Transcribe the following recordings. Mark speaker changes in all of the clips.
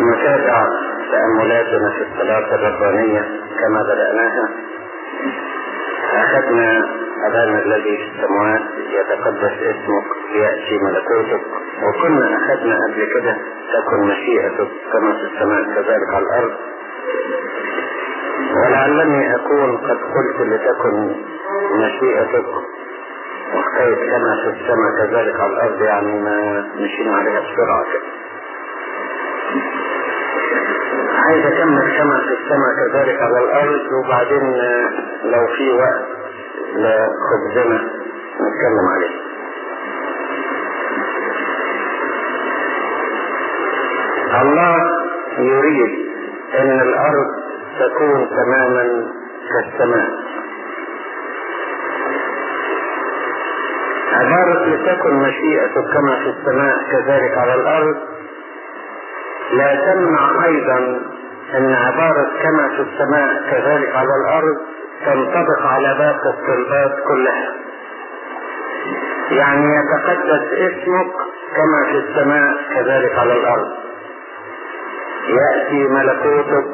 Speaker 1: نتابع تأملاتنا في الصلاة الربانية كما بدأناها. أخذنا أبانا الذي في السماوات يتقدس اسمك ليأتي ملكوتك. وكنا أخذنا قبل كده تكن مشيئتك كما في السماء كذلك على الأرض. ولعلني أكون قد قلت لتكن مشيئتك. وحكاية كما في السماء كذلك على الأرض يعني ما مشينا عليها بسرعة كده عايز أكمل كما في السماء كذلك على الأرض وبعدين لو في وقت لخبزنا نتكلم عليه. الله يريد أن الأرض تكون تماما كالسماء. عبارة لتكن مشيئتك كما في السماء كذلك على الأرض. لا تمنع أيضا أن عبارة كما في السماء كذلك على الأرض تنطبق على باقي الطلبات كلها. يعني يتقدس اسمك كما في السماء كذلك على الأرض. يأتي ملكوتك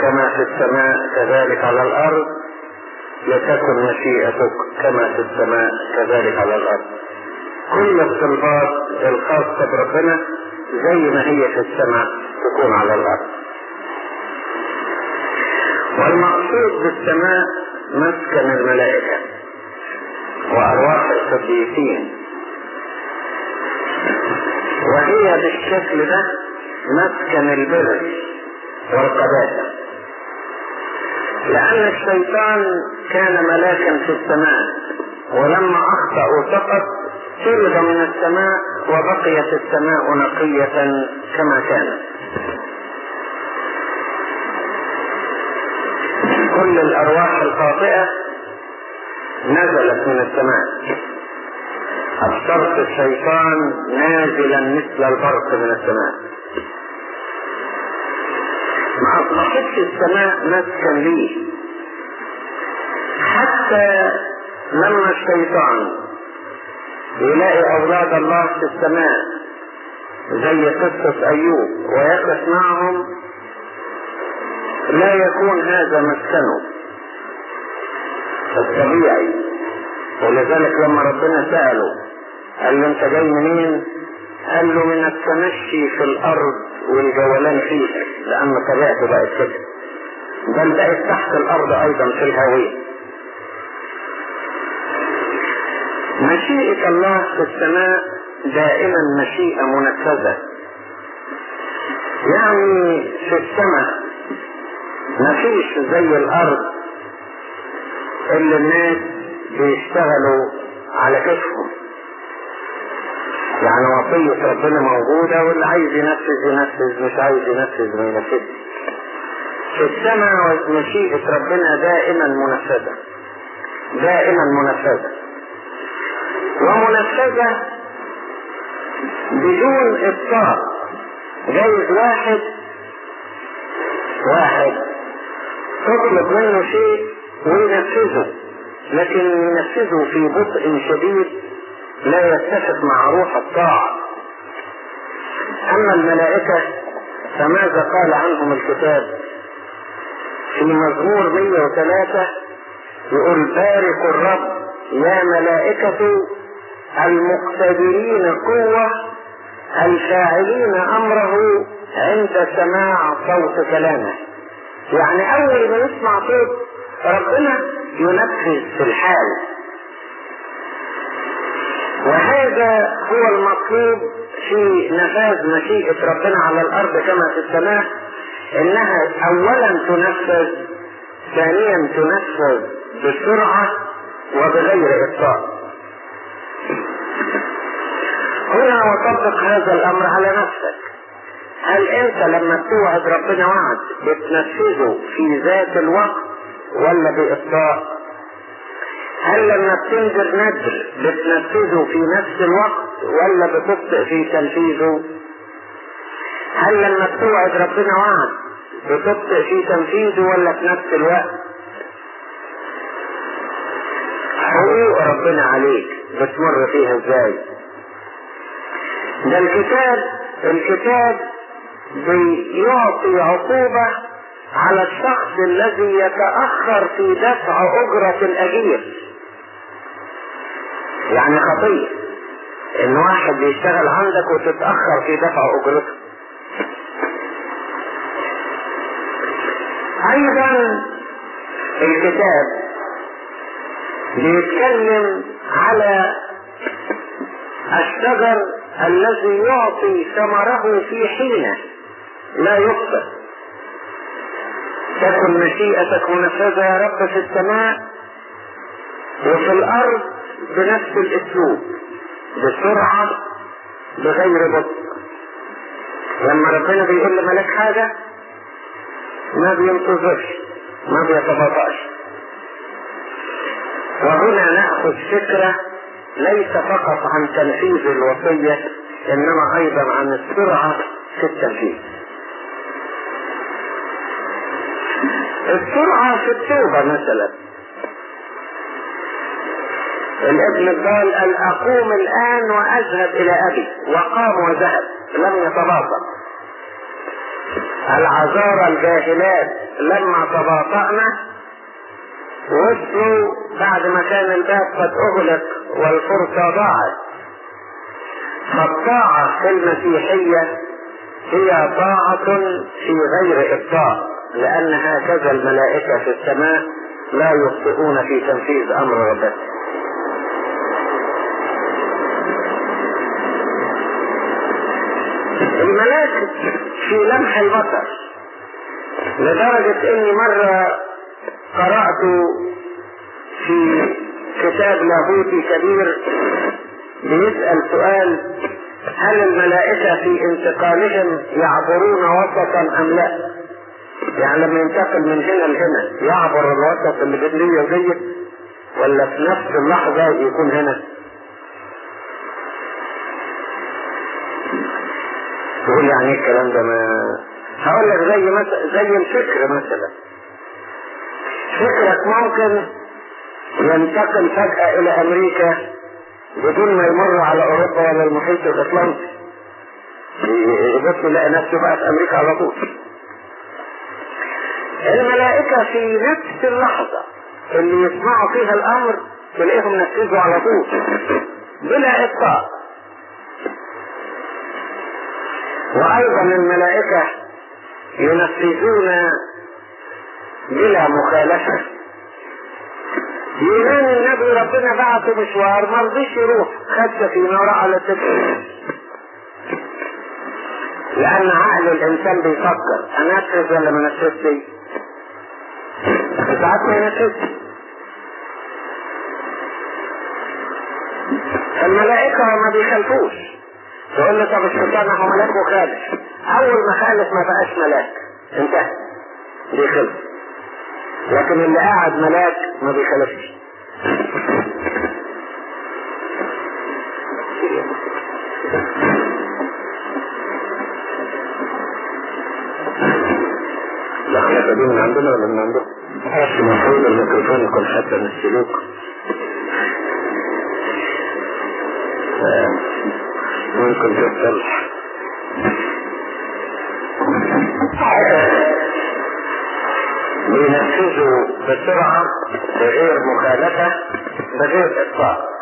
Speaker 1: كما في السماء كذلك على الأرض. لتكن مشيئتك كما في السماء كذلك على الأرض. كل الطلبات الخاصة بربنا زي ما هي في السماء تكون على الأرض. والمقصود بالسماء مسكن الملائكة وأرواح القديسين وهي بالشكل ده مسكن البر والقداسة لأن الشيطان كان ملاكا في السماء ولما أخطأ وسقط طرد من السماء وبقيت السماء نقية كما كانت كل الأرواح الخاطئة نزلت من السماء. ابصرت الشيطان نازلا مثل البرق من السماء. ما اصبحتش السماء مسكن ليه حتى لما الشيطان يلاقي أولاد الله في السماء زي قصة أيوب ويقف معهم لا يكون هذا مسكنه. الطبيعي. ولذلك لما ربنا سأله قال له أنت جاي منين؟ قال له من التمشي في الأرض. والجولان فيها لأن طبيعته بقت كده. بل بقت تحت الأرض أيضا في الهوية. مشيئة الله في السماء دائما مشيئة منفذة. يعني في السماء مفيش زي الأرض اللي الناس بيشتغلوا على كتفهم يعني وصية ربنا موجودة واللي عايز ينفذ ينفذ مش عايز ينفذ ما ينفذ في السماء مشيئة ربنا دائما منفذة. دائما منفذة. ومنفذة بدون ابطاء جايز واحد واحد. تطلب منه شيء وينفذه. لكن ينفذه في بطء شديد لا يتفق مع روح الطاعة. أما الملائكة فماذا قال عنهم الكتاب؟ في مزمور 103 يقول بارك الرب يا ملائكة المقتدرين قوة الفاعلين أمره عند سماع صوت كلامه. يعني أول ما يسمع صوت ربنا ينفذ في الحال. وهذا هو المطلوب في نفاذ مشيئة ربنا على الأرض كما في السماء إنها اولا تنفذ ثانيا تنفذ بسرعة وبغير ابطاء هنا وطبق هذا الأمر على نفسك. هل أنت لما توعد ربنا وعد بتنفذه في ذات الوقت ولا بإبطاء هل لما بتنذر ندر بتنفذه في نفس الوقت ولا بتبطئ في تنفيذه؟ هل لما بتوعد ربنا وعد بتبطئ في تنفيذه ولا في نفس الوقت؟ حقوق ربنا عليك بتمر فيها إزاي؟ ده الكتاب الكتاب بيعطي عقوبة على الشخص الذي يتأخر في دفع أجرة الأجير. يعني خطية إن واحد بيشتغل عندك وتتأخر في دفع أجرته أيضا الكتاب بيتكلم على الشجر الذي يعطي ثمره في حينه لا يخطئ. تكن مشيئتك منفذة يا رب في السماء وفي الأرض بنفس الأسلوب بسرعة بغير بطء. لما ربنا بيقول لملك حاجة ما بينتظرش ما بيتباطأش. وهنا نأخذ فكرة ليس فقط عن تنفيذ الوصية إنما أيضا عن السرعة في التنفيذ. السرعة في التوبة مثلا. الابن قال أقوم الآن وأذهب إلى أبي وقام وذهب لم يتباطأ. العذارى الجاهلات لما تباطأنا وصلوا بعد ما كان الباب قد أغلق والفرصة ضاعت. فالطاعة في المسيحية هي طاعة في غير إبطاء لأن هكذا الملائكة في السماء لا يخطئون في تنفيذ أمر ربهم الملاك في لمح البصر. لدرجة إني مرة قرأت في كتاب لاهوتي كبير بيسأل سؤال هل الملائكة في انتقالهم يعبرون وسطا أم لا؟ يعني لما ينتقل من هنا لهنا يعبر الوسط اللي بين لي وديت ولا في نفس اللحظة يكون هنا؟ تقول يعني إيه الكلام ده ما هقول لك زي مثلا زي الفكر مثلا. فكرك ممكن ينتقل فجأة إلى أمريكا بدون ما يمر على أوروبا ولا المحيط الأطلنطي. يبص يلاقي نفسه بقى في أمريكا على طول. الملائكة في نفس اللحظة اللي يسمعوا فيها الأمر تلاقيهم نفذوا على طول. بلا إبطاء وأيضا الملائكة ينفذون بلا مخالفة. يونان النبي ربنا بعثه مشوار ما رضيش يروح. خد سفينة وراح على السفينة لأن عقل الإنسان بيفكر. أنفذ ولا ما نفذش؟ ساعات ما ينفذش. فالملائكة ما بيخالفوش. تقول له طب الشيطان هو ملاك وخالف أول ما خالف ما بقاش ملاك. انتهى. بيخلف لكن اللي قاعد ملاك ما بيخالفش. الأخلاق دي من عندنا ولا من عندكم؟ بس المفروض الميكروفون يكون حتى من السلوك. ممكن تتصلح بينفذوا بسرعة بغير مخالفة بغير إبطاء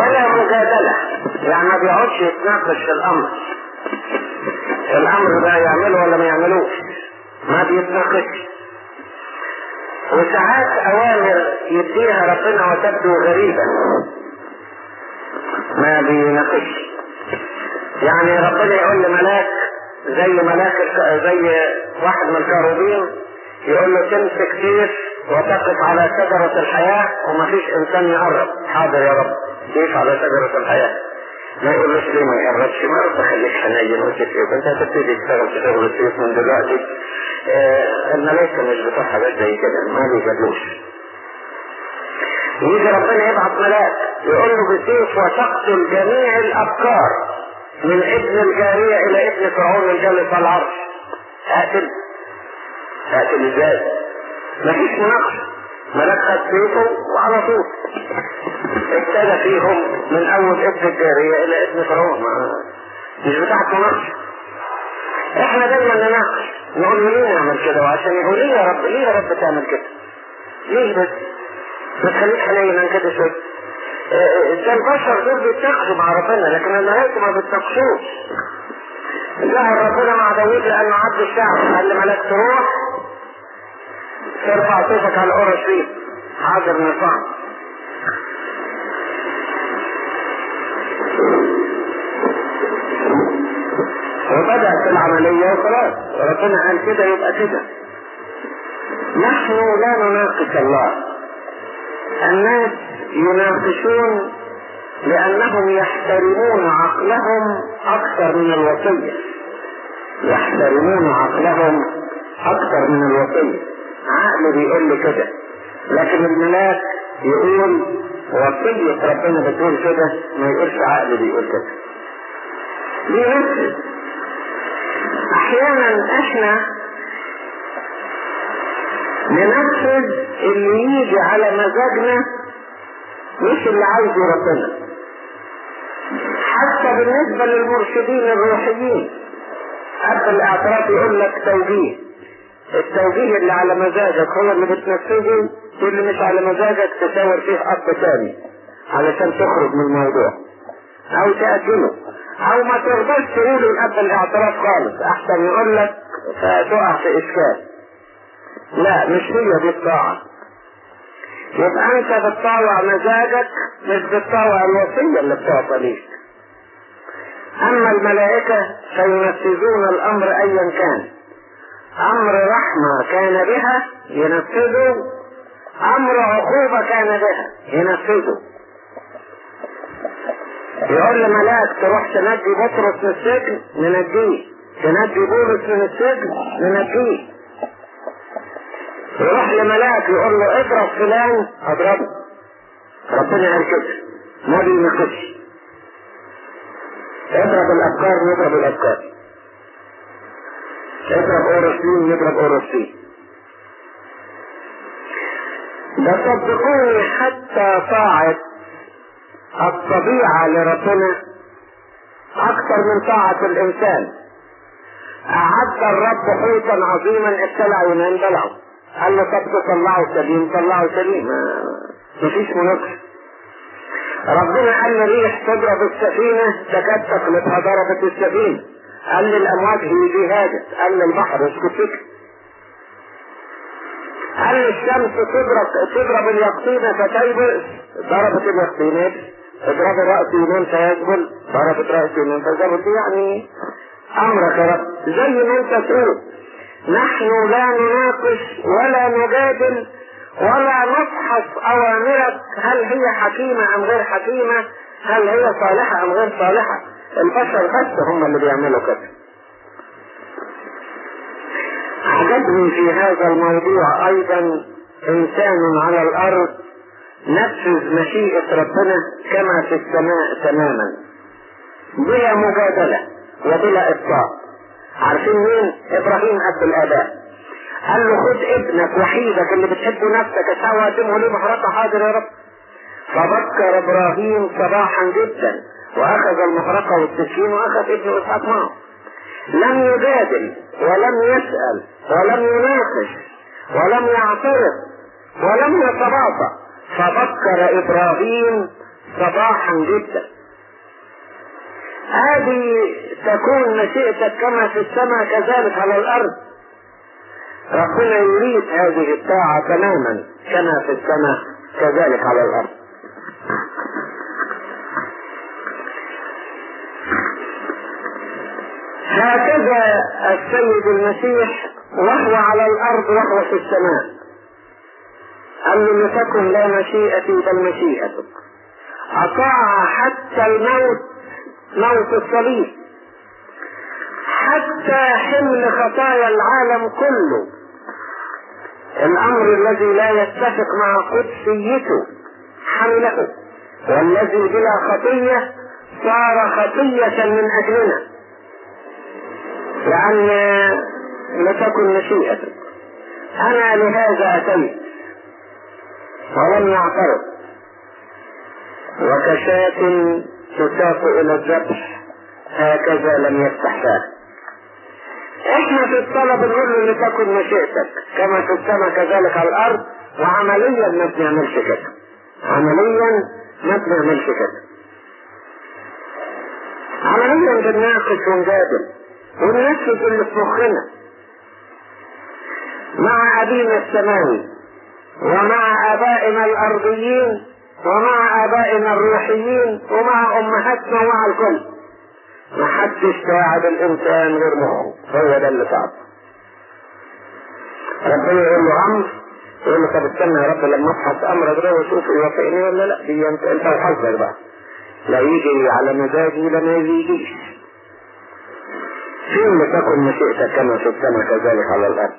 Speaker 1: ولا مجادلة. يعني ما بيقعدش يتناقش في الأمر. الأمر ده يعمله ولا ما يعملوش. ما بيتناقش. وساعات أوامر يديها ربنا وتبدو غريبة. ما بيناقش يعني ربنا يقول لملاك زي ملاك زي واحد من الكاروبين يقول له تمسك سيف وتقف على شجرة الحياة ومفيش إنسان يقرب. حاضر يا رب. سيف على شجرة الحياة. ما يقولش ليه ما يقربش؟ ما رب خليك حنين وتسيب انت هتبتدي تشتغل في شغل السيف من دلوقتي. آه مش بتوع حاجات زي كده. ما بيجادلوش يجي ربنا يبعث ملاك. يقول له بسيف وتقتل جميع الافكار من ابن الجارية إلى ابن فرعون الجالس على العرش. اقتل اقتل إزاي؟ مفيش مناقشة. ملاك خد سيفه وعلى طول. ابتدى فيهم من أول ابن الجارية إلى ابن فرعون. مش بتاعت مناقشة. إحنا دايما نناقش. نقول له ليه نعمل كده؟ وعشان يقول ليه يا رب؟ ليه يا رب تعمل كده؟ ليه بس؟ ما تخليك حنينا كده شوية. ده البشر دول بيتناقشوا مع ربنا لكن الملائكة ما بيتناقشوش ظهر ربنا مع داوود لأنه عبد الشعب قال لملك تروح ترفع صوتك على اورشليم حاضر نرفعه وبدأت العملية وخلاص. ربنا قال كده يبقى كده. نحن لا نناقش الله. الناس يناقشون لأنهم يحترمون عقلهم أكثر من الوصية. يحترمون عقلهم أكثر من الوصية. عقل بيقول لي كده لكن الملاك يقول وصية ربنا بتقول كده ما يقولش عقل بيقول كده. بينفذ أحيانا إحنا ننفذ اللي يجي على مزاجنا مش اللي عايزه ربنا. حتى بالنسبة للمرشدين الروحيين قبل الإعتراف يقول لك توجيه. التوجيه اللي على مزاجك هو اللي بتنفذه واللي مش على مزاجك تشاور فيه خط تاني علشان تخرج من الموضوع. أو تأجله. أو ما ترضاش تقوله قبل الإعتراف خالص. أحسن يقول لك فتقع في إشكال. لا مش هي دي الطاعة. يبقى أنت بتطاوع مزاجك مش بتطاوع الوصية اللي بتعطى ليك. أما الملائكة فينفذون الأمر ايا كان. أمر رحمة كان بها ينفذوا. أمر عقوبة كان بها ينفذوا. يقول لملاك تروح تنجي بطرس من السجن ننجيه. تنجي بولس من السجن ننجيه. يروح لملاك يقول له اضرب فلان اضربه. ربنا قال كده ما بيناقش اضرب الأفكار نضرب الأفكار. اضرب اورسلين نضرب اورسلين ده صدقوني حتى طاعة الطبيعة لربنا أكثر من طاعة الإنسان. أعد الرب حوتا عظيما ابتلع يونان بلعه قال له طب تطلعه سليم طلعه سليم. مفيش مناقشة. ربنا قال للريح تضرب السفينة تكاد تخلطها ضربت السفينة. قال للأمواج هي هاجت قال للبحر اسكت سكت قال للشمس تضرب تضرب اليقطينة فتيبس ضربت اليقطينة اضرب رأس يمين فيجبل ضربت رأس يمين فجبل يعني أمرك يا رب. زي ما أنت تقول. نحن لا نناقش ولا نجادل ولا نفحص أوامرك. هل هي حكيمة أم غير حكيمة؟ هل هي صالحة أم غير صالحة؟ البشر بس هم اللي بيعملوا كده. عجبني في هذا الموضوع أيضا إنسان على الأرض نفذ مشيئة ربنا كما في السماء تماما بلا مجادلة وبلا إبطاء عارفين مين؟ إبراهيم أب الآباء قال له خد ابنك وحيدك اللي بتحبه نفسك اسعى وقدمه لي محرقة حاضر يا رب. فبكر إبراهيم صباحا جدا وأخذ المحرقة والسكين وأخذ ابنه إسحاق معه. لم يجادل ولم يسأل ولم يناقش ولم يعترض ولم يتباطأ فبكر إبراهيم صباحا جدا. هذه تكون مشيئتك كما في السماء كذلك على الأرض. ربنا يريد هذه الطاعة تماما كما في السماء كذلك على الأرض. هكذا السيد المسيح وهو على الأرض وهو في السماء. قال له لتكن لا مشيئتي بل مشيئتك أطاع حتى الموت موت الصليب. حتى حمل خطايا العالم كله. الأمر الذي لا يتفق مع قدسيته حمله والذي بلا خطية صار خطية من أجلنا. لأن لتكن مشيئتك. أنا لهذا أتيت ولم يعترض. وكشاة تساق إلى الذبح هكذا لم يفتح فاه إحنا في الصلاة بنقول له لتكن مشيئتك كما في السماء كذلك على الأرض وعمليا ما بنعملش كده عمليا ما بنعملش كده عمليا بنناقش ونجادل وننفذ اللي في مخنا. مع أبينا السماوي ومع آبائنا الأرضيين ومع آبائنا الروحيين ومع أمهاتنا ومع الكل. ما حدش ساعد الإنسان غير مخه هو ده اللي صعب. ربنا يقول له أمر يقول له طب استنى يا رب لما أبحث أمرك ده وأشوف يوافقني ولا لأ. دي انت أنت وحظك بقى. لا يجي على مزاجي ولا ما يجيش. فين تكن مشيئتك كما في كذلك على الأرض.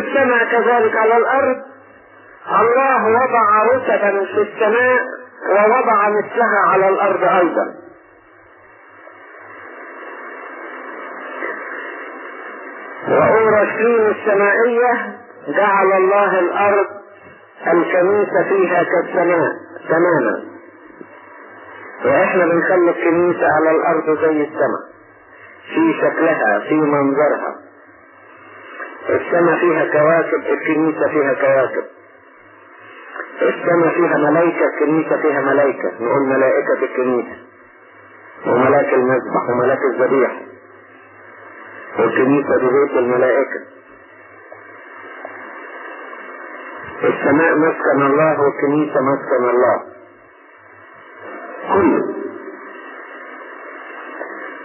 Speaker 1: السماء كذلك على الأرض. الله وضع رتبا في السماء ووضع مثلها على الأرض أيضا. وأورشليم السمائية جعل الله الأرض الكنيسة فيها كالسماء تماما. وإحنا بنخلي الكنيسة على الأرض زي السماء في شكلها في منظرها. السماء فيها كواكب الكنيسة فيها كواكب. السماء فيها ملائكة الكنيسة فيها ملائكة. نقول ملائكة الكنيسة. وملاك المذبح وملاك الذبيح. والكنيسة ببيت الملائكة. السماء مسكن الله والكنيسة مسكن الله. كله.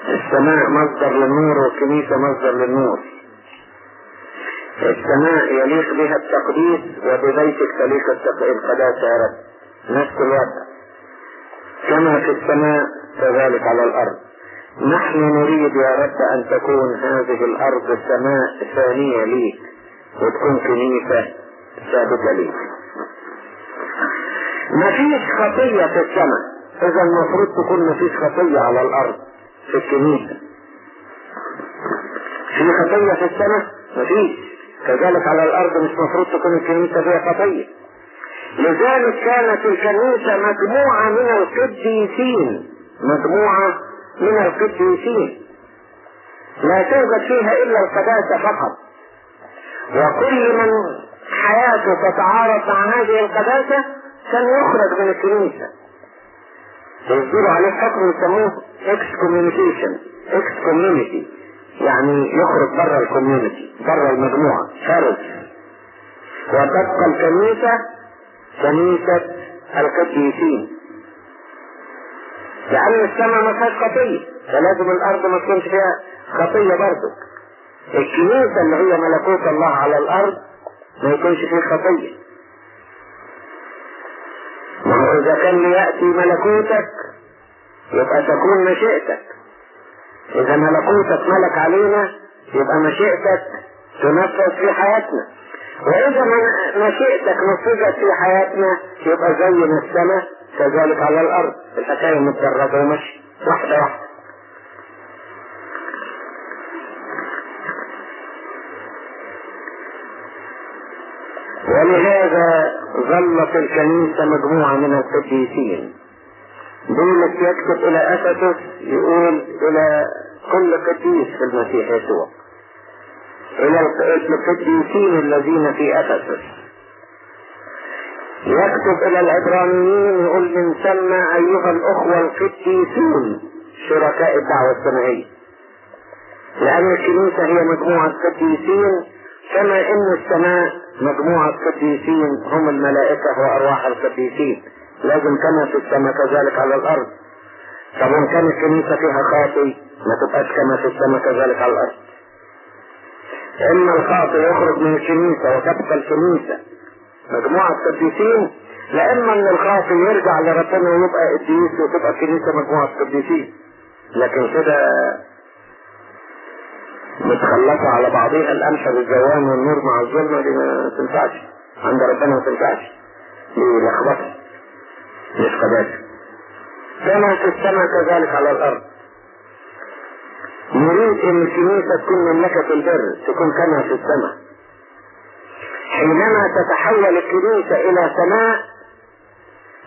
Speaker 1: السماء مصدر للنور والكنيسة مصدر للنور. السماء يليق بها التقديس وببيتك تليق القداسة يا رب نفس الوضع كما في السماء كذلك على الأرض. نحن نريد يا رب أن تكون هذه الأرض سماء ثانية ليك وتكون كنيسة ثابتة ليك. مفيش خطية في السماء. إذا المفروض تكون مفيش خطية على الأرض في الكنيسة. في خطية في السماء؟ مفيش. كذلك على الأرض مش مفروض تكون الكنيسة فيها خطية لذلك كانت الكنيسة مجموعة من القديسين. مجموعة من القديسين. لا توجد فيها إلا القداسة فقط. وكل من حياته تتعارض مع هذه القداسة كان يخرج من الكنيسة. يصدروا عليه حكم يسموه excommunication ex community يعني يخرج بره ال community بره المجموعة خارج. وتبقى الكنيسة كنيسة القديسين لأن السماء ما فيهاش خطية فلازم الأرض ما تكونش فيها خطية برضه الكنيسة اللي هي ملكوت الله على الأرض ما يكونش فيه خطية. ما هو إذا كان ليأتي ملكوتك يبقى تكون مشيئتك إذا ملكوتك ملك علينا يبقى مشيئتك تنفذ في حياتنا. وإذا مشيئتك نفذت في حياتنا يبقى زي ما السماء كذلك على الأرض. الحكاية متدرجة ومشي. واحدة واحدة. ولهذا ظلت الكنيسة مجموعة من القديسين بولس يكتب إلى أفسس يقول إلى كل قديس في المسيح يسوع. إلى القديسين الذين في أفسس يكتب إلى العبرانيين يقول من ثم أيها الأخوة القديسون شركاء الدعوة السماوية. لأن الكنيسة هي مجموعة قديسين كما إن السماء مجموعة قديسين هم الملائكة وأرواح القديسين. لازم كما في السماء كذلك على الأرض. طب وإن كان الكنيسة فيها خاطي ما تبقاش كما في السماء كذلك على الأرض. إما الخاطئ يخرج من الكنيسة وتبقى الكنيسة. مجموعة قديسين لا إما إن الخاطئ يرجع لربنا ويبقى قديس وتبقى الكنيسة مجموعة قديسين لكن كده متخلفة على بعضها القمح بالجوان والنور مع الظلمة دي ما تنفعش. عند ربنا ما تنفعش. دي لخبطة. مش كما في السماء كذلك على الأرض. نريد أن الكنيسة تكون مملكة البر تكون كما في السماء. حينما تتحول الكنيسة إلى سماء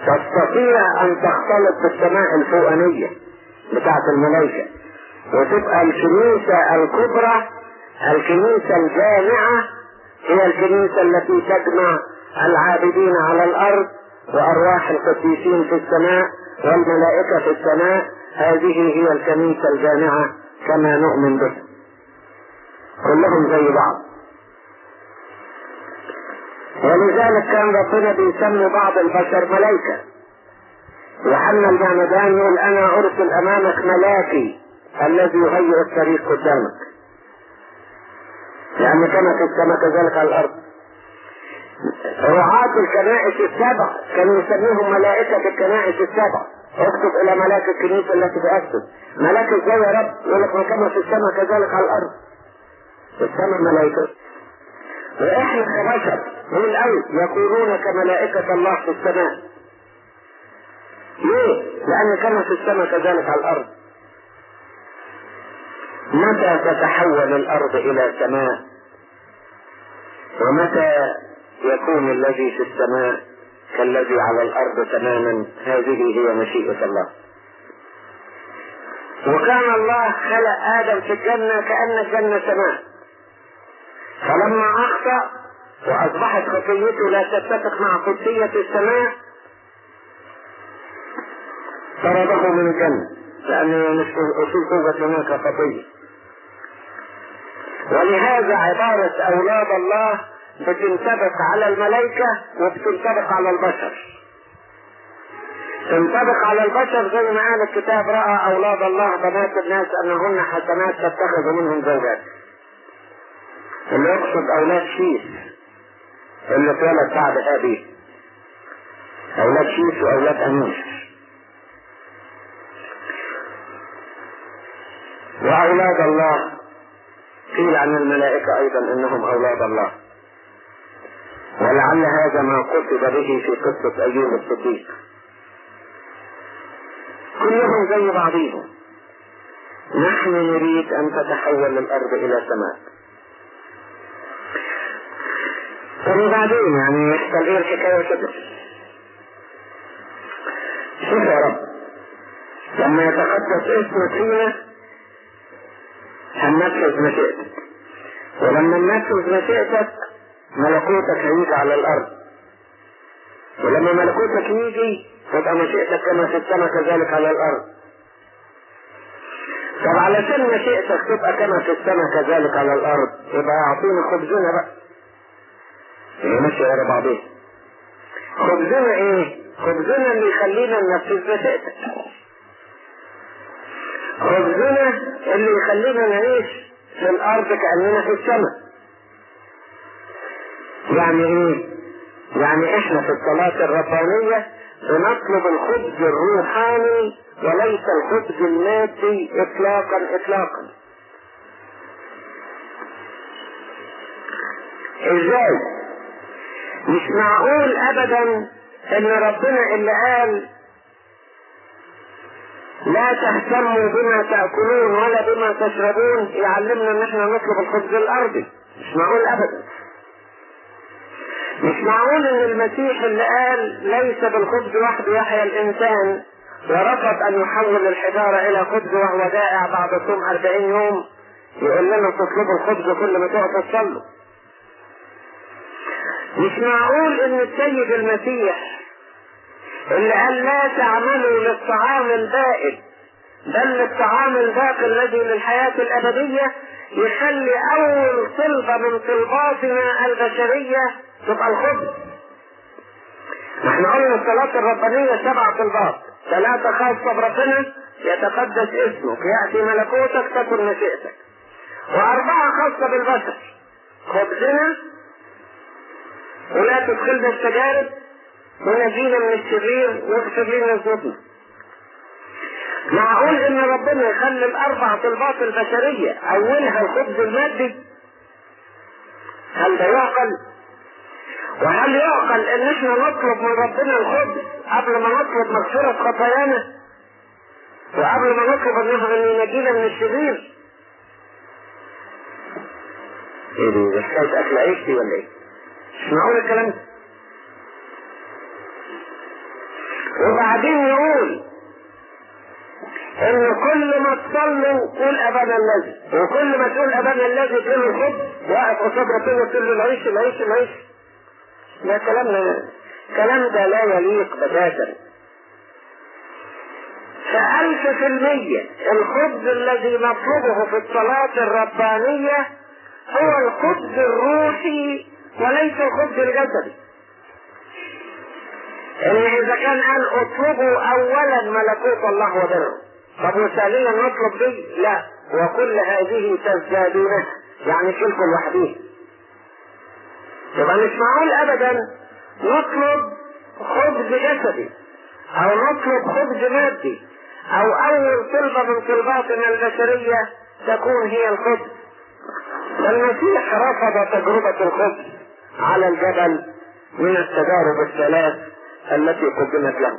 Speaker 1: تستطيع أن تختلط بالسماء الفوقانية بتاعت الملائكة وتبقى الكنيسة الكبرى الكنيسة الجامعة هي الكنيسة التي تجمع العابدين على الأرض وأرواح القديسين في السماء والملائكة في السماء. هذه هي الكنيسة الجامعة كما نؤمن به. كلهم زي بعض. ولذلك كان ربنا بيسمي بعض البشر ملائكة. وحنا المعمدان يقول أنا أرسل أمامك ملاكي الذي يغير الطريق قدامك. لأن كما في السماء كذلك على الأرض. رعاة الكنائس السبع كانوا يسميهم ملائكة الكنائس السبع. اكتب إلى ملاك الكنيسة التي بأكتب. ملاك إزاي يا رب يقول لك ما كما في السماء كذلك على الأرض. في السماء ملائكة. وإحنا كبشر من الأول يكونون كملائكة الله في السماء. ليه؟ لأن كما في السماء كذلك على الأرض. متى تتحول الأرض إلى سماء؟ ومتى يكون الذي في السماء كالذي على الأرض تماما. هذه هي مشيئة الله. وكان الله خلق آدم في الجنة كأن الجنة سماء. فلما أخطأ وأصبحت خطيته لا تتفق مع قدسية السماء طرده من الجنة لأنه مش أصول قوة هناك خطية. ولهذا عبارة أولاد الله بتنطبق على الملائكة وبتنطبق على البشر. تنطبق على البشر زي ما قال الكتاب رأى أولاد الله بنات الناس أنهن حسنات تتخذ منهم زوجات. اللي يقصد أولاد شيس اللي اتولد بعد أبيه. أولاد شيس وأولاد أنوش وأولاد الله قيل عن الملائكة أيضا أنهم أولاد الله. ولعل هذا ما قصد به في قصة أيوب الصديق. كلهم زي بعضهم. نحن نريد أن تتحول الأرض إلى سماء. طب بعدين يعني يحصل إيه الحكاية كده. شوف يا رب. لما يتقدس اسمك فينا هننفذ مشيئتك. ولما ننفذ مشيئتك ملكوتك هيجي على الأرض. ولما ملكوتك يجي تبقى مشيئتك كما في السماء كذلك على الأرض. طب علشان مشيئتك تبقى كما في السماء كذلك على الأرض يبقى اعطينا خبزنا بقى. هي ماشية ورا بعضيها خبزنا إيه؟ خبزنا اللي يخلينا ننفذ مشيئتك. خبزنا اللي يخلينا نعيش في الأرض كأننا في السماء. يعني إيه؟ يعني إحنا في الصلاة الربانية بنطلب الخبز الروحاني وليس الخبز المادي اطلاقا اطلاقا. إزاي؟ مش معقول ابدا إن ربنا اللي قال لا تهتموا بما تأكلون ولا بما تشربون يعلمنا إن إحنا نطلب الخبز الأرضي. مش معقول ابدا. مش معقول إن المسيح اللي قال ليس بالخبز وحده يحيا الإنسان ورفض أن يحول الحجارة إلى خبز وهو جائع بعد صوم أربعين يوم؟ يقول لنا تطلبوا الخبز كل ما تقعد تصلوا مش معقول إن السيد المسيح اللي قال لا تعملوا للطعام البائد بل للطعام الباقي الذي للحياة الأبدية يخلي أول طلبة من طلباتنا البشرية تبقى الخبز. إحنا قلنا الصلاة الربانية سبع طلبات. ثلاثة خاصة بربنا يتقدس اسمك يأتي ملكوتك تكن مشيئتك وأربعة خاصة بالبشر. خبزنا ولا تدخلنا التجارب ونجينا من الشرير واغفر لنا ذنوبنا معقول إن ربنا يخلي الاربع طلبات البشرية أولها الخبز المادي. هل ده يعقل؟ وهل يعقل إن إحنا نطلب من ربنا الخبز قبل ما نطلب مغفرة خطايانا؟ وقبل ما نطلب إن ينجينا من الشرير؟ إيه دي حكاية أكل عيش دي ولا إيه؟ مش معقول الكلام ده؟ وبعدين يقول إن كل ما تصلوا قول ابانا الذي وكل ما تقول ابانا الذي تقول الخبز واقف قصاد ربنا تقول له العيش العيش العيش. ده كلام الكلام ده لا يليق بتاتا فألف في المية الخبز الذي نطلبه في الصلاة الربانية هو الخبز الروحي وليس الخبز الجسدي ان إذا كان قال اطلبوا اولا ملكوت الله وبره طب وثانيا نطلب دي لا. وكل هذه تزدادونها يعني كلكم لوحديه يبقى مش معقول ابدا؟ نطلب خبز جسدي. أو نطلب خبز مادي. أو أول طلبة من طلباتنا البشرية تكون هي الخبز. المسيح رفض تجربة الخبز على الجبل من التجارب الثلاث التي قدمت له.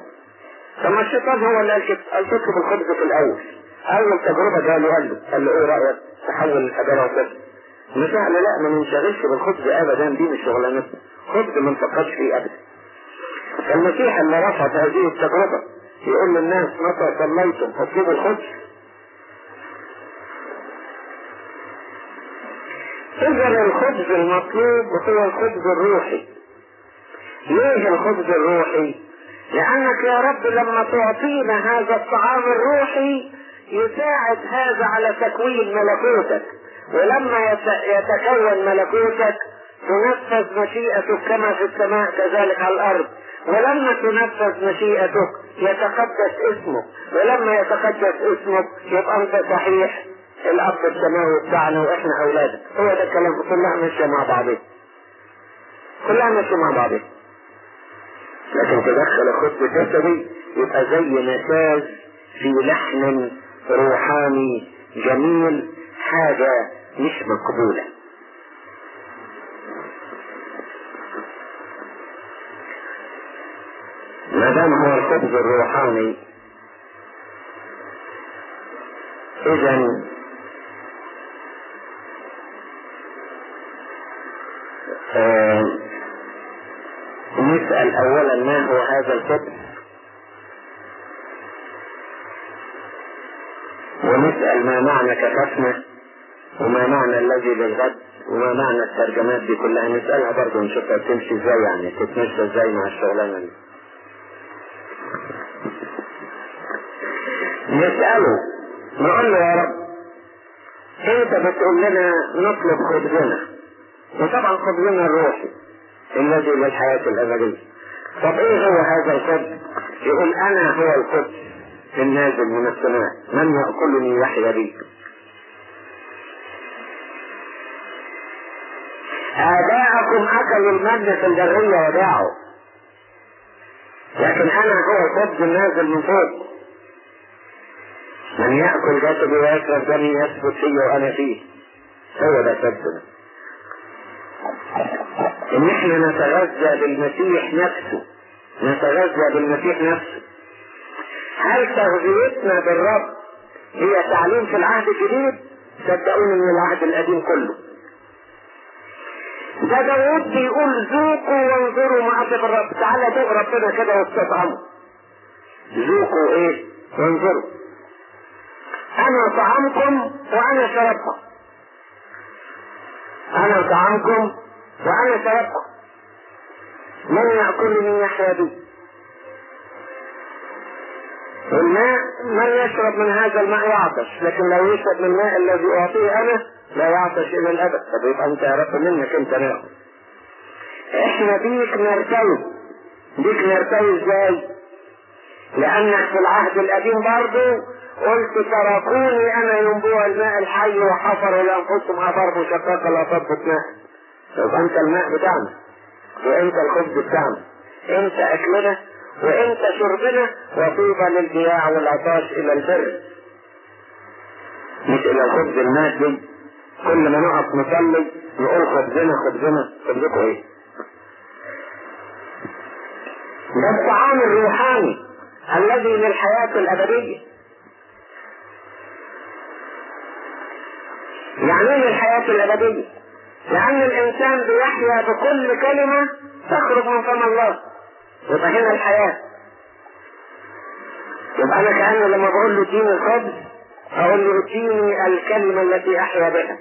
Speaker 1: ثم الشيطان هو اللي قال قال الخبز في الأول. أول تجربة جاله قال له قال له إيه رأيك تحول الحجارة وكده؟ مش قال لا ما ننشغلش بالخبز ابدا. دي مش شغلانتنا خبز ما نفكرش فيه ابدا. المسيح اللي رفض هذه التجربة يقول للناس متى صليتم؟ اطلبوا الخبز إذا الخبز المطلوب هو الخبز الروحي. ليه الخبز الروحي؟ لأنك يا رب لما تعطينا هذا الطعام الروحي يساعد هذا على تكوين ملكوتك. ولما يتكون ملكوتك تنفذ مشيئتك كما في السماء كذلك على الأرض. ولما تنفذ مشيئتك يتقدس اسمك. ولما يتقدس اسمك يبقى أنت صحيح. الأب السماوي بتاعنا وإحنا اولادك هو ده الكلام. كلها ماشية مع بعضها كلها ماشية مع بعضها لكن تدخل خبز جسدي يبقى زي نساج في لحم روحاني جميل حاجة مش مقبولة. ما دام هو الخبز الروحاني إذا آه نسأل اولا ما هو هذا الخبز ونسأل ما معنى كففنا وما معنى الذي للغد وما معنى الترجمات دي كلها. نسألها برضه نشوفها تمشي إزاي يعني تتمشى إزاي مع الشغلانة دي. نسأله نقول له يا رب أنت بتقول لنا نطلب خبزنا؟ وطبعا خبزنا الروحي. الذي للحياة الأبدية طب إيه هو هذا الخبز يقول أنا هو الخبز النازل من السماء من يأكلني يحيا بي آباءكم أكلوا المن في البرية وباعوا. لكن أنا هو الخبز النازل من فوق. من يأكل جسدي ويشرب دمي يثبت فيه وأنا فيه. هو ده سببنا إن إحنا نتغذى بالمسيح نفسه نتغذى بالمسيح نفسه. هل تغذيتنا بالرب هي تعليم في العهد الجديد؟ صدقوني من العهد القديم كله. ده داوود بيقول ذوقوا وانظروا اطيب الرب. تعالى دوق ربنا كده واستطعموا ذوقوا إيه؟ وانظروا. أنا طعامكم وأنا شربكم. أنا طعامكم وأنا شربكم من ياكلني يحيا بي؟ والماء من يشرب من هذا الماء يعطش لكن لو يشرب من الماء الذي أعطيه أنا لا يعطش إلى الأبد. طب يبقى أنت عرفت منك أنت ناخد إحنا بيك نرتوي. بيك نرتوي إزاي؟ لأنك في العهد القديم برضه قلت تركوني أنا ينبوع الماء الحي وحفروا لانفسهم افر مشققه لا تضبط ماء يبقى انت الماء بتاعنا وانت الخبز بتاعنا. انت أكلنا وانت شربنا وطوبى للجياع والعطاش إلى البر. مش إلى الخبز المادي كل ما نقف نصلي نقول خبزنا خبزنا خبزكم إيه ده الطعام الروحاني الذي للحياة الأبدية. يعني إيه للحياة الأبدية؟ لأن الإنسان بيحيا بكل كلمة تخرج من فم الله. يبقى هنا الحياة. يبقى أنا كأنه لما بقول له اديني الخبز أقول له اديني الكلمة التي أحيا بها.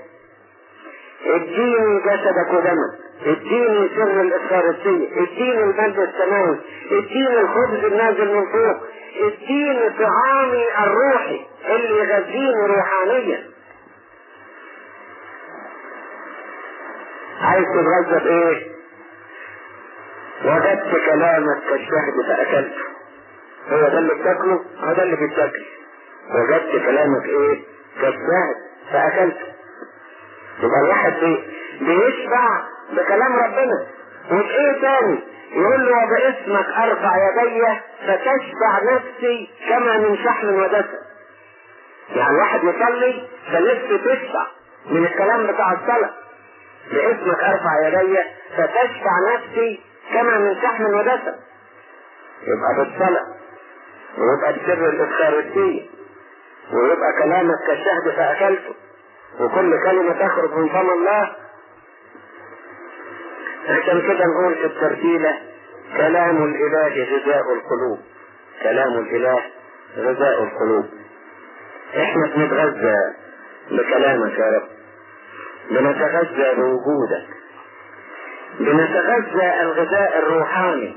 Speaker 1: اديني جسدك ودمك. اديني سر الإفخارستية اديني المجد السماوي. اديني الخبز النازل من فوق. اديني طعامي الروحي اللي يغذيني روحانيا. عايز تتغذى بايه وجدت كلامك كالشهد فاكلته هو ده اللي بتاكله؟ هو ده اللي بيتاكل. وجدت كلامك إيه؟ كالشهد فاكلته يبقى الواحد بي... بيشبع بكلام ربنا. وايه تاني؟ يقول له وباسمك أرفع يدي فتشبع نفسي كما من شحم ودسم. يعني الواحد يصلي فنفسه تشبع من الكلام بتاع الصلاة. باسمك ارفع يدي فتشفع نفسي كما من شحم ودسم يبقى بالصلاة ويبقى بسر الإفخارستية ويبقى كلامك كالشهد فأكلته. وكل كلمة تخرج من فم الله. عشان كده نقول في الترتيلة كلام الإله غذاء القلوب. كلام الإله غذاء القلوب. إحنا بنتغذى بكلامك يا رب. بنتغذى بوجودك. بنتغذى الغذاء الروحاني.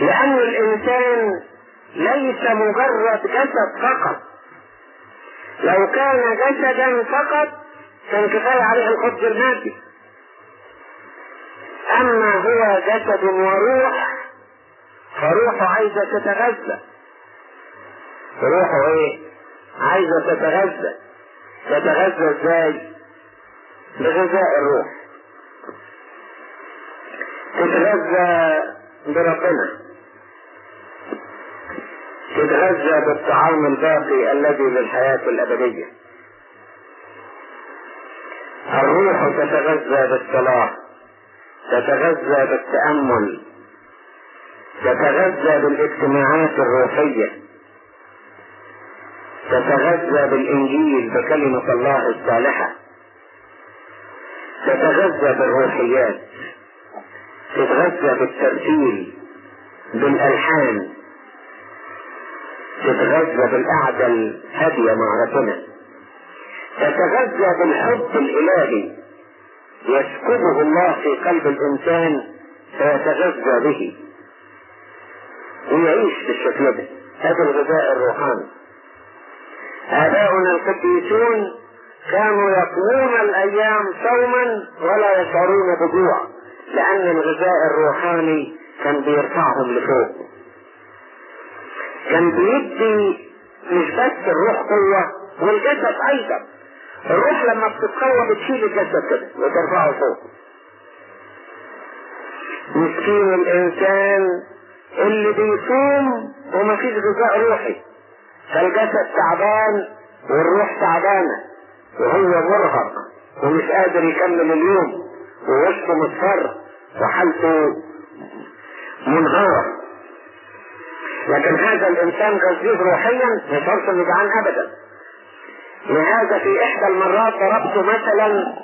Speaker 1: لأن الإنسان ليس مجرد جسد فقط. لو كان جسدا فقط كان كفاية عليه الخبز المادي. أما هو جسد وروح فروحه عايزة تتغذى. روحه إيه؟ عايزة تتغذى. تتغذى إزاي؟ بغذاء الروح. تتغذى بربنا. تتغذى بالطعام الباقي الذي للحياة الأبدية. الروح تتغذى بالصلاة. تتغذى بالتأمل. تتغذى بالاجتماعات الروحية. تتغذى بالإنجيل بكلمة الله الصالحة. تتغذى بالروحيات. تتغذى بالترتيل بالألحان. تتغذى بالقعدة الهادية مع ربنا. تتغذى بالحب الإلهي. يسكبه الله في قلب الإنسان فيتغذى به. ويعيش بالشكل ده. هذا الغذاء الروحاني. آباؤنا القديسون كانوا يقومون الأيام صوما ولا يشعرون بجوع لأن الغذاء الروحاني كان بيرفعهم لفوق. كان بيدي مش بس الروح قوة والجسد أيضا. الروح لما بتتقوى بتشيل الجسد كده وترفعه فوق. مسكين الإنسان اللي بيصوم ومفيش غذاء روحي. فالجسد تعبان والروح تعبانة وهو مرهق ومش قادر يكمل اليوم ووشه مصفر وحالته منهارة. لكن هذا الإنسان غزير روحيا ما يشعرش انه جعان ابدا. لهذا في إحدى المرات ضربت مثلا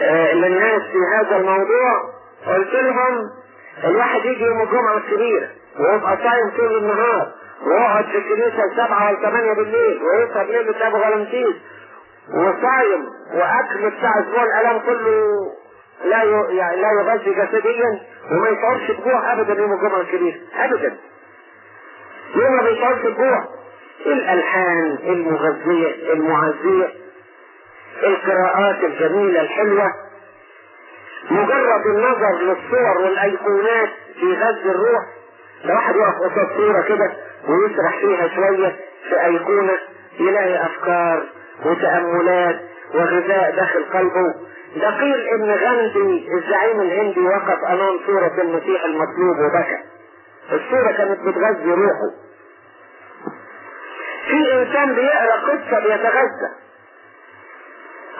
Speaker 1: آه للناس في هذا الموضوع قلت لهم الواحد يجي يوم الجمعة الكبيرة ويبقى صايم طول النهار. ويقعد في الكنيسة سبعة ولا ثمانية بالليل ويسهر ليلة أبو غلامتيس وصايم وأكل بتاع أسبوع الآلام كله لا. يعني لا يغذي جسديا وما يشعرش بجوع أبدا يوم الجمعة الكبيرة أبدا يوم ما بيشعرش بجوع الألحان المغذية المعزية القراءات الجميلة الحلوة مجرد النظر للصور والأيقونات في غذي الروح لو واحد يقف قصاد صورة كده ويسرح فيها شوية في أيقونة يلاقي أفكار وتأملات وغذاء داخل قلبه. ده قيل إن غاندي الزعيم الهندي وقف أمام صورة المسيح المطلوب وبكى. الصورة كانت بتغذي روحه. في إنسان بيقرأ قصة بيتغذى.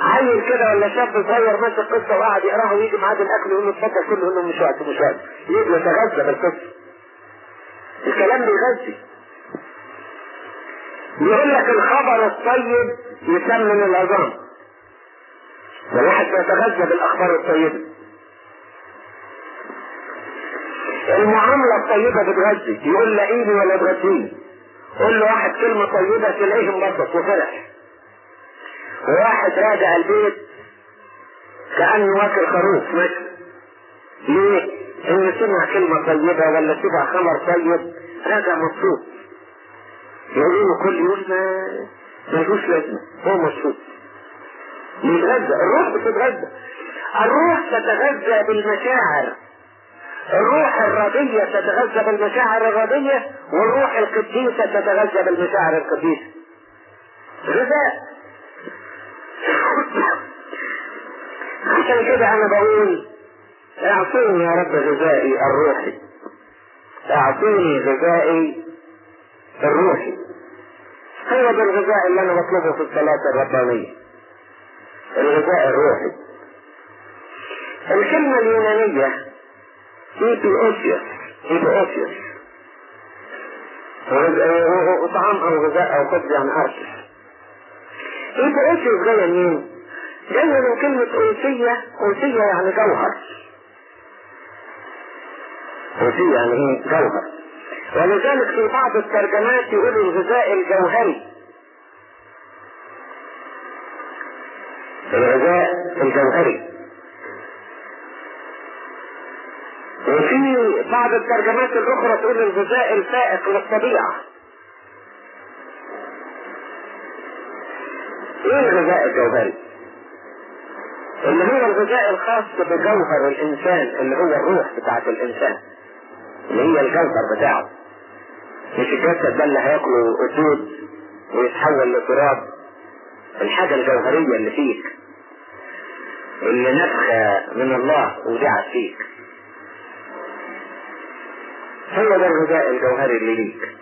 Speaker 1: عيل كده ولا شاب صغير ماسك قصة وقعد يقراها ويجي معاه الأكل يقول له اتفضل كله يقول له مش وقت مش وقت. يجي يتغذى بالقصة. الكلام بيغذي. بيقول لك الخبر الطيب يسمن العظام. ده واحد بيتغذى بالأخبار الطيبة. المعاملة الطيبة بتغذي. يقول لاقيني ولا تغذيني قول له واحد كلمة طيبة تلاقيه انبسط وفرح. وواحد راجع البيت كأنه واكل خروف ماشي. ليه؟ انه سمع كلمة طيبة ولا سمع خبر طيب راجع مبسوط. يقولوا كل يوم ما ملوش لازمة. هو مبسوط. يتغذى الروح بتتغذى الروح تتغذى بالمشاعر. الروح الرضية تتغذى بالمشاعر الرضية والروح القديسة تتغذى بالمشاعر القديسة. غذاء. عشان كده أنا بقول اعطيني يا رب غذائي الروحي. اعطيني غذائي الروحي هو ده الغذاء اللي أنا بطلبه في الصلاة الربانية. الغذاء الروحي. الكلمة اليونانية ἐπιούσιος ἐπιούσιος وطعام أو غذاء أو خبز يعني ἄρτος ἐπιούσιος جاية منين؟ جاية من كلمة أوسية. أوسية يعني جوهر. أوسية يعني إيه؟ جوهر. ولذلك في بعض الترجمات يقول الغذاء الجوهري. الغذاء الجوهري. وفي بعض الترجمات الأخرى تقول الغذاء الفائق للطبيعة إيه الغذاء الجوهري؟ اللي هو الغذاء الخاص بجوهر الإنسان اللي هو الروح بتاعت الإنسان. اللي هي الجوهر بتاعه. مش الجسد ده اللي هياكله اسود ويتحول لتراب. الحاجة الجوهرية اللي فيك. اللي نفخة من الله ودعت فيك. هو ده الغذاء الجوهري اللي ليك.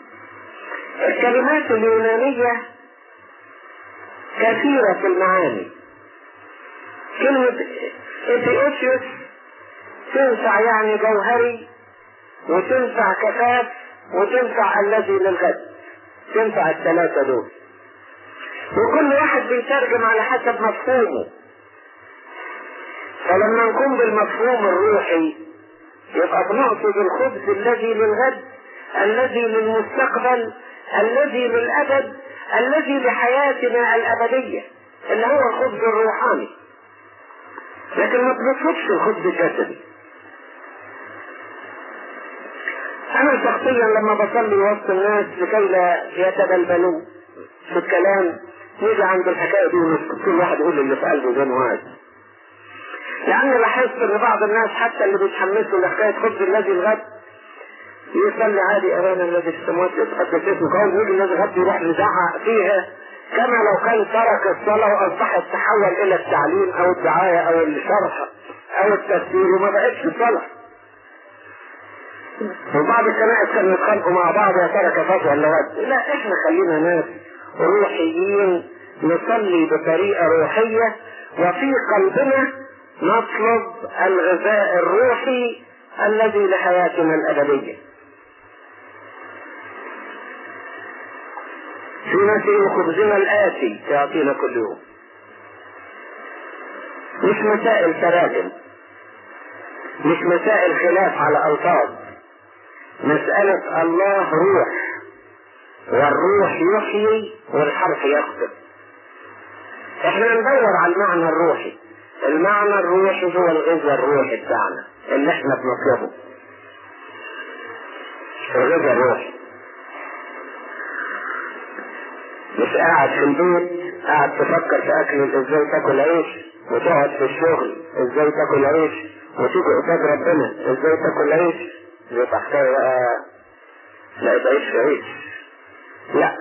Speaker 1: الكلمات اليونانية كثيرة في المعاني. كلمة إبيوتيوس تنفع يعني جوهري وتنفع كفاف وتنفع الذي للغد تنفع. الثلاثة دول. وكل واحد بيترجم على حسب مفهومه. فلما نكون بالمفهوم الروحي يبقى بنقصد الخبز الذي للغد الذي للمستقبل الذي للأبد الذي لحياتنا الأبدية اللي هو الخبز الروحاني. لكن ما بنطلبش الخبز الجسدي. أنا شخصيا لما بصلي وسط الناس لكي لا يتبلبلوا في الكلام نيجي عند الحكاية دي ونسكت كل واحد يقول اللي في قلبه زي ما لأن لاحظت إن بعض الناس حتى اللي بيتحمسوا لحكاية خبز الذي الغد يصلي عادي أرانا الذي في السماوات يتقدس اسمه قول يجي الذي الغد يروح يزعق فيها. كما لو كان ترك الصلاة وأصبحت تحول إلى التعليم أو الدعاية أو الشرح أو التفسير وما بقتش صلاة وبعض الكنائس كانوا يتخانقوا مع بعض يا ترى كفاف ولا ود لا إحنا خلينا ناس روحيين نصلي بطريقة روحية وفي قلبنا نطلب الغذاء الروحي الذي لحياتنا الأبدية. في ناس خبزنا الآتي يعطينا كل يوم. مش مسائل تراجم. مش مسائل خلاف على ألفاظ. مسألة الله روح. والروح يحيي والحرف يخطب. إحنا ندور على المعنى الروحي. المعنى الروحي هو الغذاء الروحي بتاعنا اللي إحنا بنطلبه. الغذاء الروحي. مش قاعد في البيت قاعد تفكر في أكل إزاي تاكل عيش وتقعد في الشغل إزاي تاكل عيش وتيجي قصاد ربنا إزاي تاكل عيش. حكايه بقى. لا يبقى عيش في عيش لا.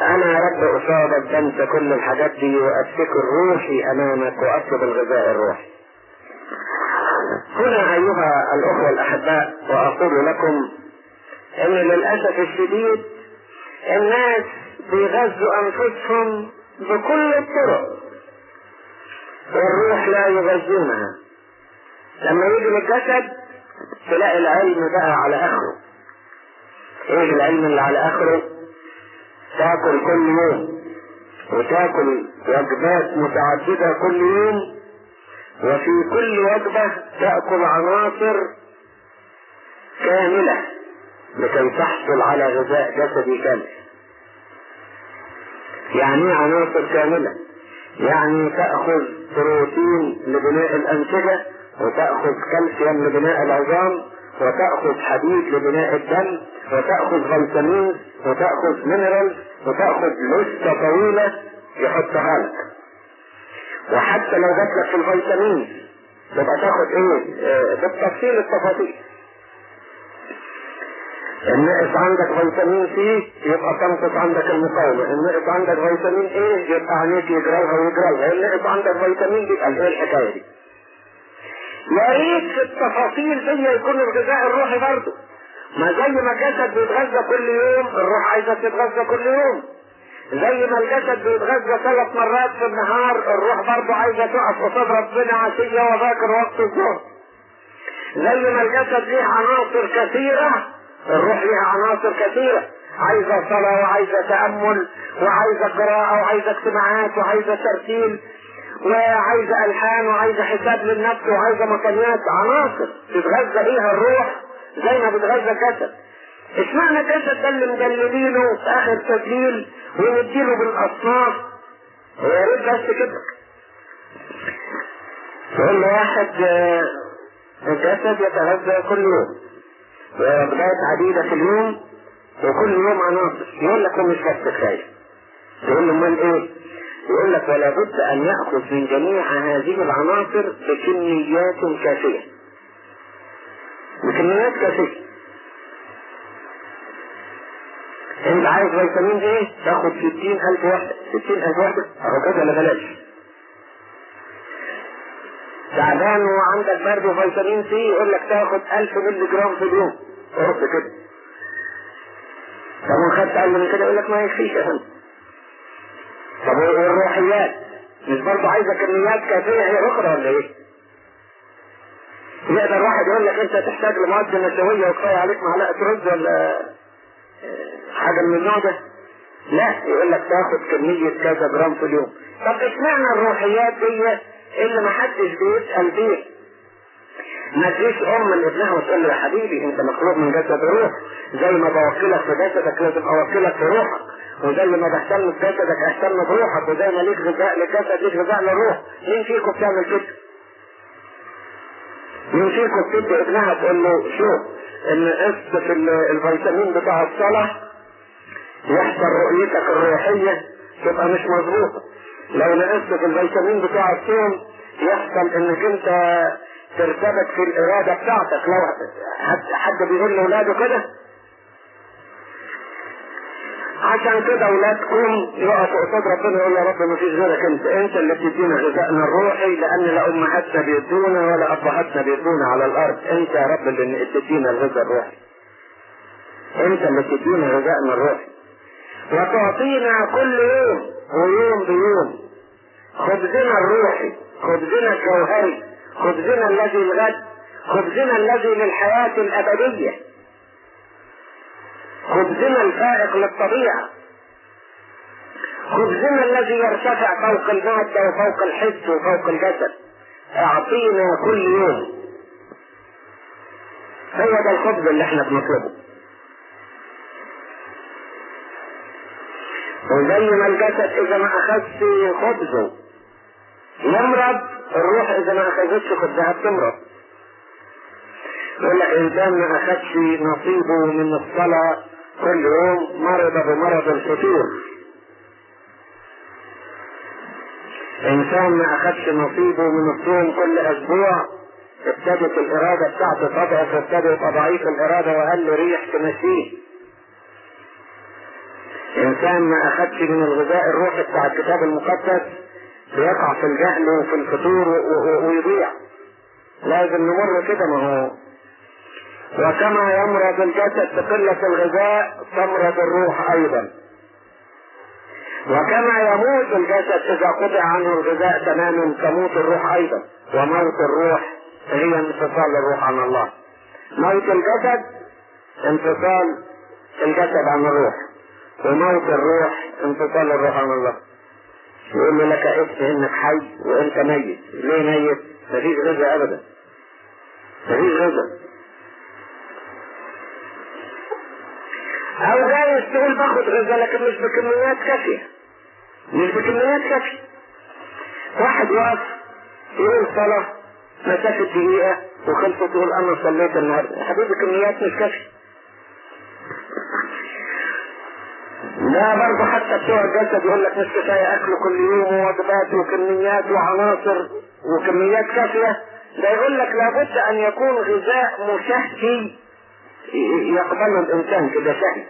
Speaker 1: أنا رب اصابك انت كل الحاجات دي وافتكر روحي أمامك وأطلب الغذاء الروحي. هنا أيها الأخوة الأحباء وأقول لكم إن للأسف الشديد الناس بيغذوا أنفسهم بكل الطرق. والروح لا يغذونها. لما يجي للجسد تلاقي العلم بقى على آخره. إيه العلم اللي على آخره تاكل كل يوم وتاكل وجبات متعددة كل يوم وفي كل وجبة تأكل عناصر كاملة لكي تحصل على غذاء جسدي كامل. يعني عناصر كاملة؟ يعني تأخذ بروتين لبناء الأنسجة وتأخذ كالسيوم لبناء العظام وتأخذ حديد لبناء الدم وتأخذ فيتامين وتأخذ mineral وتأخذ لستة طويلة يحطها لك. وحتى لو جات لك في الفيتامين تبقى تاخد إيه؟ آه بالتفصيل التفاصيل. النقص عندك فيتامين سي يبقى تنقص عندك المقاومة. النقص عندك فيتامين إيه يبقى عينيك يجرالها ويجرالها النقص عندك فيتامين دي قال إيه الحكاية دي؟ يا في التفاصيل دي يكون الغذاء الروحي برضه. ما زي ما الجسد بيتغذى كل يوم الروح عايزة تتغذى كل يوم. زي ما الجسد بيتغذى ثلاث مرات في النهار الروح برضه عايزة تقف قصاد ربنا عشية وذاكر وقت الظهر. زي ما الجسد ليه عناصر كثيرة الروح ليها عناصر كثيرة. عايزة صلاة وعايزة تأمل وعايزة قراءة وعايزة اجتماعات وعايزة ترتيل. وعايزة ألحان وعايزة حساب للنفس وعايزة مقاميات عناصر تتغذى بيها الروح زي ما بتغذى الجسد اشمعنى الجسد ده اللي مدللينه في آخر تدليل ونديله بالأصناف؟ ويا ريت بس كده. له واحد الجسد يتغذى كل يوم. ووجبات عديدة في اليوم وكل يوم عناصر. يقول لك مش بس كفاية يقول له أمال إيه؟ يقول لك ولا بد أن يأخذ من جميع هذه العناصر بكميات كافية. بكميات كافية. أنت عايز فيتامين إيه؟ تاخد ستين ألف وحدة ستين ألف وحدة أهو كده لا بلاش؟ تعبان وعندك برضه فيتامين سي يقول لك تاخد ألف مللي جرام في اليوم. أهو كده. طب ما خدت أقل من كده؟ يقول لك ما يكفيش يا فندم. طب والروحيات مش برضه عايزة كميات كافية هي أخرى ولا إيه؟ يقدر واحد يقول لك أنت تحتاج لمواد نشوية وكفاية عليك معلقة رز ولا حاجة من النوع ده؟ لا يقول لك تاخد كمية كذا جرام في اليوم. طب إشمعنى الروحيات دي اللي ما حدش بيسأل فيها؟ ما تجيش أم لابنها وتقول له يا حبيبي أنت مخلوق من جسد روح زي ما بوكلك في جسدك لازم أوكلك في روحك وزي ما بهتم بجسدك اهتم بروحك وزي ما ليك غذاء للجسد ليك غذاء للروح مين فيكم بتعمل كده؟ مين فيكم بتدي ابنها تقول له شوف إن قصة الفيتامين بتاع الصلاة يحصل رؤيتك الروحية تبقى مش مظبوطة. لو نقصت في الفيتامين بتاع الصوم يحصل إنك أنت ترتبك في الإرادة بتاعتك. لو حد بيقول لأولاده كده عشان كده اولادكم يقفوا قصاد ربنا يقول يا رب ما فيش غيرك انت انت اللي بتدينا غذائنا الروحي لأن لا امهاتنا بيدونا ولا ابهاتنا بيدونا على الأرض. انت يا رب اللي بتدينا الغذاء الروحي. انت اللي بتدينا غذائنا الروحي. وتعطينا كل يوم ويوم بيوم. خبزنا الروحي خبزنا الجوهري خبزنا الذي الغد خبزنا الذي للحياة الأبدية. خبزنا الفائق للطبيعة خبزنا الذي يرتفع فوق المادة وفوق الحس وفوق الجسد. أعطينا كل يوم. هو ده الخبز اللي إحنا بنطلبه. وزي ما الجسد إذا ما أخذش خبزه يمرض الروح إذا ما أخذتش خبزها بتمرض. يقول لك إنسان ما أخذش نصيبه من الصلاة كل يوم مرض بمرض الفتور إنسان ما أخذش نصيبه من الصوم كل أسبوع ابتدت الإرادة بتاعته تضعف وابتدى يبقى ضعيف الاراده وقال ريح تمشيه. إنسان ما أخذش من الغذاء الروحي بتاع الكتاب المقدس بيقع في الجهل وفي الفتور ويضيع. لازم نمر كده ما هو وكما يمرض الجسد بقلة الغذاء تمرض الروح أيضا. وكما يموت الجسد إذا قطع عنه الغذاء تماما تموت الروح أيضا. وموت الروح هي انفصال الروح عن الله. موت الجسد انفصال الجسد عن الروح. وموت الروح انفصال الروح عن الله. يقول لك اسم إنك حي وإنت ميت. ليه ميت؟ مفيش غذاء ابدا. مفيش غذاء. أو جايز تقول باخد غذاء لكن مش بكميات كافية. مش بكميات كافية. واحد واقف يقول صلاة مسافة دقيقة وخلصت تقول أنا صليت النهاردة. حبيبي كميات مش كافية. لا برضه حتى بتوع الجسد يقول لك مش كفاية أكل كل يوم ووجبات وكميات وعناصر وكميات كافية. ده يقول لك لابد أن يكون غذاء مشهي يقبله الإنسان كده شهي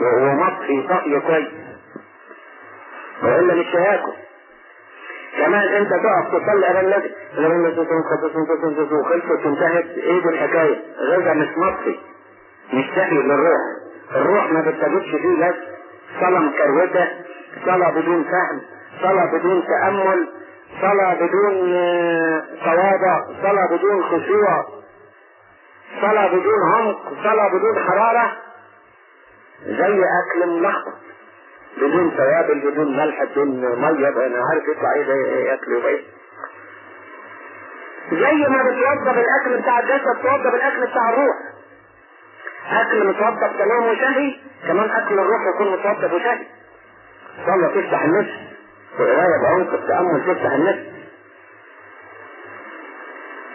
Speaker 1: ومطفي طفي كويس. وإلا مش هياكل. كمان أنت تقف تصلي على النبي. لما وخلصت وانتهت. إيه الحكاية؟ غذاء مش مطفي مش شهي للروح. الروح ما بتجدش فيه بس. صلاة مكروتة. صلاة بدون فهم. صلاة بدون تأمل. صلاة بدون تواضع صلاة بدون خشوع. صلاة بدون عمق صلاة بدون حرارة زي أكل ملخبط بدون توابل بدون ملح بدون مية أنا عارف يطلع إيه ياكل يبقى زي ما بتوضب الأكل بتاع الجسد توضب الأكل بتاع الروح. أكل متوضب تمام وشهي كمان أكل الروح يكون متوضب وشهي. صلى تفتح النفس وقراية بعمق التأمل تفتح النفس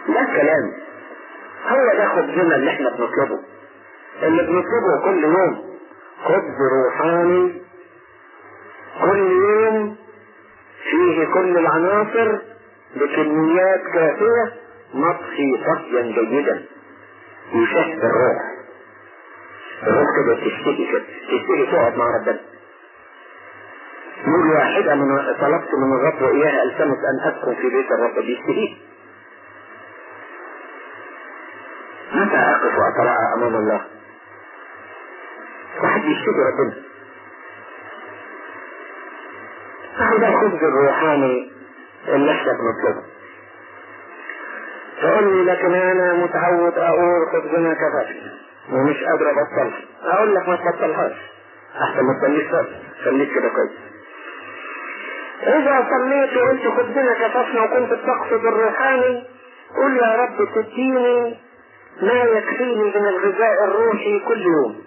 Speaker 1: ده الكلام. هو ده خبزنا اللي إحنا بنطلبه؟ اللي بنطلبه كل يوم خبز روحاني كل يوم فيه كل العناصر بكميات كافية مطفي طفيا جيدا. يشهد الروح. الروح كده تشتكي كده تشتكي تقعد مع ربنا. يقول واحدة من طلبت من الرب وإياها ألتمس أن أسكن في بيت الرب. بيشتهيه متى أقف وأتراءى أمام الله. واحد يشتكي ربنا. هذا الخبز الروحاني اللي إحنا بنطلبه تقول لي لكن أنا متعود أقول خبزنا كفاف ومش قادر ابطلها أقول لك ما تبطلهاش. أحسن ما تصليش خالص. خليك كده كويس. إذا صليت وانت خبزنا كفافنا وكنت بتقصد الروحاني قل يا رب تديني ما يكفيني من الغذاء الروحي كل يوم.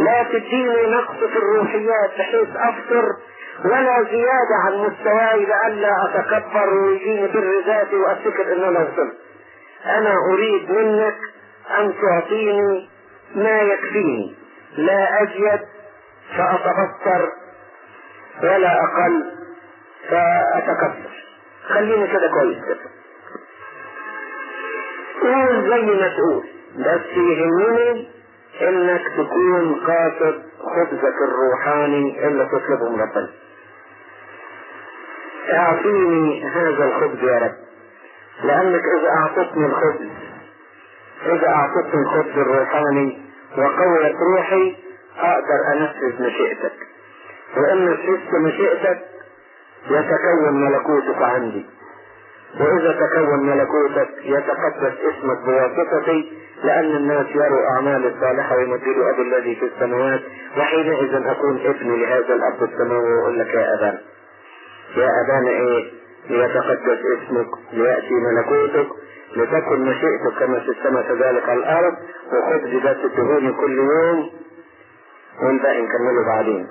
Speaker 1: لا تديني نقص في الروحيات بحيث أفطر ولا زيادة عن مستواي لئلا أتكبر ويجيني بالرذاتي وافتكر ان أنا وصلت أنا أريد منك أن تعطيني ما يكفيني. لا ازيد فاتبصر ولا أقل فأتكبر. خليني كده كويس. كده قول زي ما تقول بس يهمني إنك تكون قاصد خبزك الروحاني اللي تطلبه من ربنا. أعطيني هذا الخبز يا رب. لأنك إذا أعطتني الخبز إذا أعطتني الخبز الروحاني وقويت روحي أقدر أنفذ مشيئتك. وان نفذت مشيئتك يتكون ملكوتك عندي. وإذا تكون ملكوتك يتقدس اسمك بواسطتي لأن الناس يروا أعمال الصالحة ويمجدوا أبي الذي في السماوات وحينئذ أكون ابن لهذا الأب السماوي وأقول لك يا أبانا. يا أبانا إيه؟ ليتقدس اسمك ليأتي ملكوتك لتكن مشيئتك كما في السماء كذلك على الأرض وخذ بس تدهوني كل يوم. والباقي نكمله بعدين